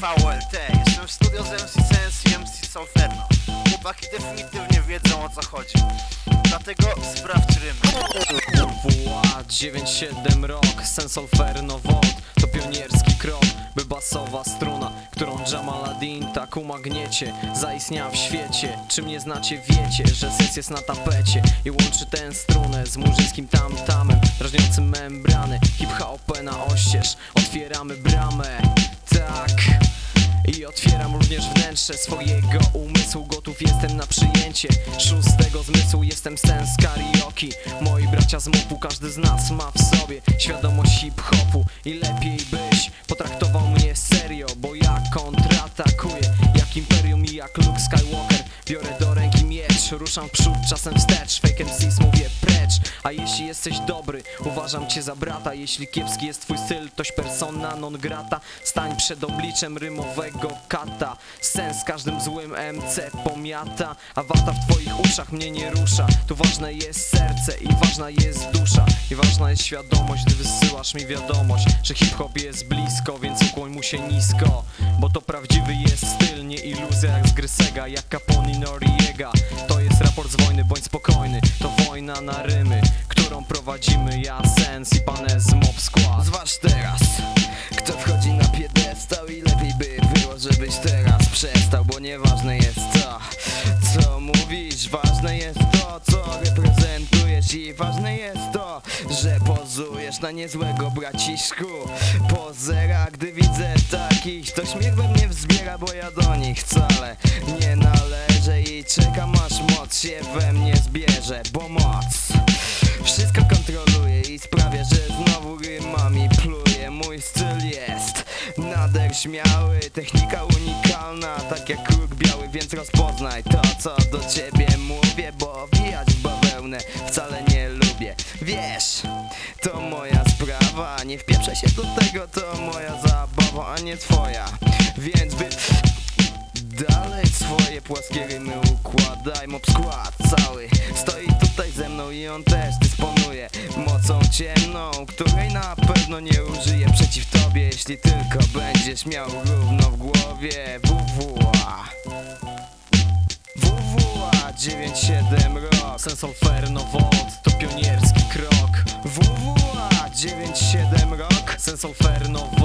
VLT Jestem w studio z MC Sense i MC Solferno Chłopaki definitywnie wiedzą o co chodzi. Dlatego sprawdź rymy WWA 97 rok, Sensolferno Volt To pionierski krok, by basowa struna Którą Jamaladin tak umagniecie Zaistniała w świecie. Czym nie znacie wiecie, że sens jest na tapecie I łączy tę strunę z murzyńskim tam-tamem Drażniącym membrany, hip-hop na oścież Otwieramy bramę, tak wnętrze swojego umysłu Gotów jestem na przyjęcie. Szóstego zmysłu Jestem sens karaoke. Moi bracia z mopu, każdy z nas ma w sobie Świadomość hip-hopu. I lepiej byś potraktował mnie serio Bo ja kontratakuję. Jak Imperium i jak Luke Skywalker. Biorę do ręki miecz, ruszam przód, czasem wstecz Fake MCs mówię precz. A jeśli jesteś dobry, uważam cię za brata. Jeśli kiepski jest twój styl, toś persona non grata. Stań przed obliczem rymowego kata. Sens każdym złym MC pomiata. A wata w twoich uszach mnie nie rusza. Tu ważne jest serce i ważna jest dusza. I ważna jest świadomość, gdy wysyłasz mi wiadomość Że hip-hop jest blisko, więc ukłoń mu się nisko. Bo to prawdziwy jest styl, nie iluzja jak z Grysega Jak Capone Noriega. To jest raport z wojny, bądź spokojny. To wojna na rymy, którą prowadzimy. Ja, Sens i Panes Mob Skład. Zważ teraz, kto wchodzi na piedestał i lepiej by było, żebyś teraz przestał, bo nieważne jest to, co mówisz, ważne jest to, pozujesz na niezłego braciszku. Pozera, gdy widzę takich, to śmiech we mnie wzbiera, bo ja do nich wcale nie należę. I czekam aż moc się we mnie zbierze, bo moc wszystko kontroluje i sprawia, że znowu rymami pluje. Mój styl jest nader śmiały Technika unikalna, tak jak kruk biały Więc rozpoznaj to, co do ciebie mówię Bo wijać w bawełnę wcale nie lubię. Wiesz, Nie wpieprzę się do tego, to moja zabawa, a nie twoja. Więc wy... Dalej swoje płaskie rymy układaj Mob skład cały stoi tutaj ze mną i on też dysponuje Mocą ciemną, której na pewno nie użyję przeciw tobie Jeśli tylko będziesz miał równo w głowie. WWA WWA 97 rok. Sensolferno Volt to pionierski krok. WWA 97 rok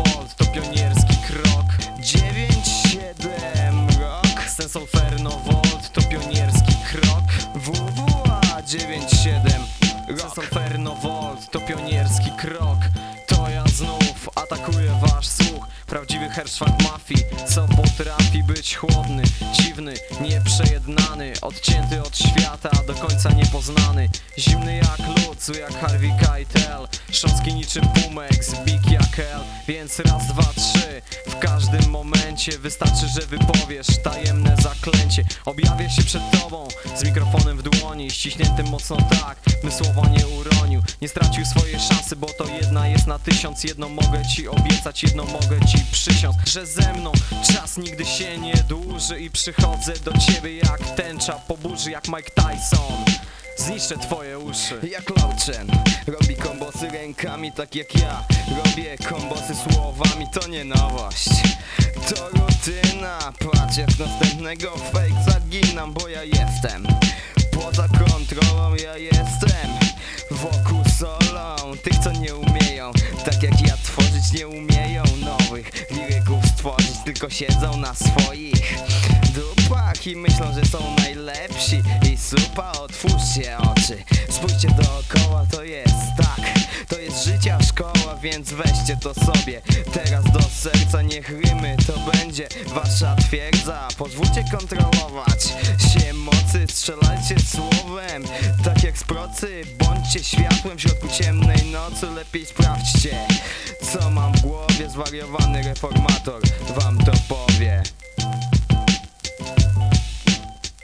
być chłodny, dziwny, nieprzejednany Odcięty od świata, do końca niepoznany. Zimny jak lód, zły jak Harvey Keitel. Sząski niczym Pumex, big jak L. Więc raz, dwa, trzy. W każdym momencie wystarczy, że wypowiesz tajemne zaklęcie. Objawię się przed tobą z mikrofonem w dłoni Ściśniętym mocno tak, by słowa nie uronił Nie stracił swojej szansy, bo to jedna jest na tysiąc. Jedno mogę ci obiecać, jedno mogę ci przysiąc Że ze mną czas nigdy się nie dłuży I przychodzę do ciebie jak tęcza po burzy Jak Mike Tyson. Zniszczę twoje uszy. Jak Lauchen Robi kombosy rękami tak jak ja. Robię kombosy słowami, to nie nowość. To rutyna. Patrz jak następnego fake zaginam, bo ja jestem Poza kontrolą ja jestem. Wokół solą Tych co nie umieją. Tak jak ja tworzyć nie umieją Nowych. Liryków stworzyć Tylko siedzą na swoich dupach I myślą, że są najlepsi. I supa, otwórzcie oczy. Spójrzcie dookoła, to jest tak. To jest życia szkoła, więc weźcie to sobie. Teraz do serca niech rymy to będzie Wasza twierdza, pozwólcie kontrolować się mocy Strzelajcie słowem, tak jak z procy Bądźcie światłem w środku ciemnej nocy. Lepiej sprawdźcie, co mam w głowie. Zwariowany reformator wam to powie.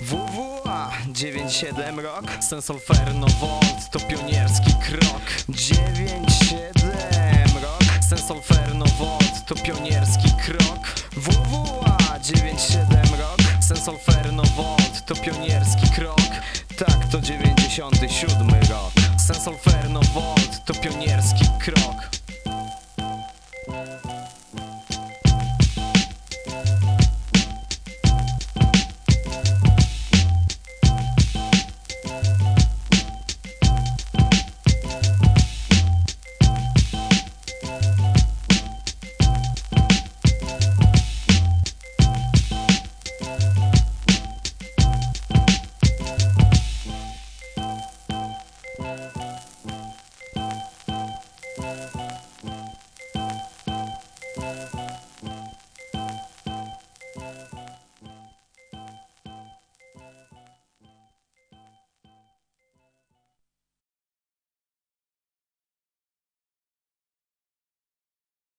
WWA 97 rok. Sensolferno Volt to pionierski pionierski krok. Tak to 97 rok. Sensolferno wok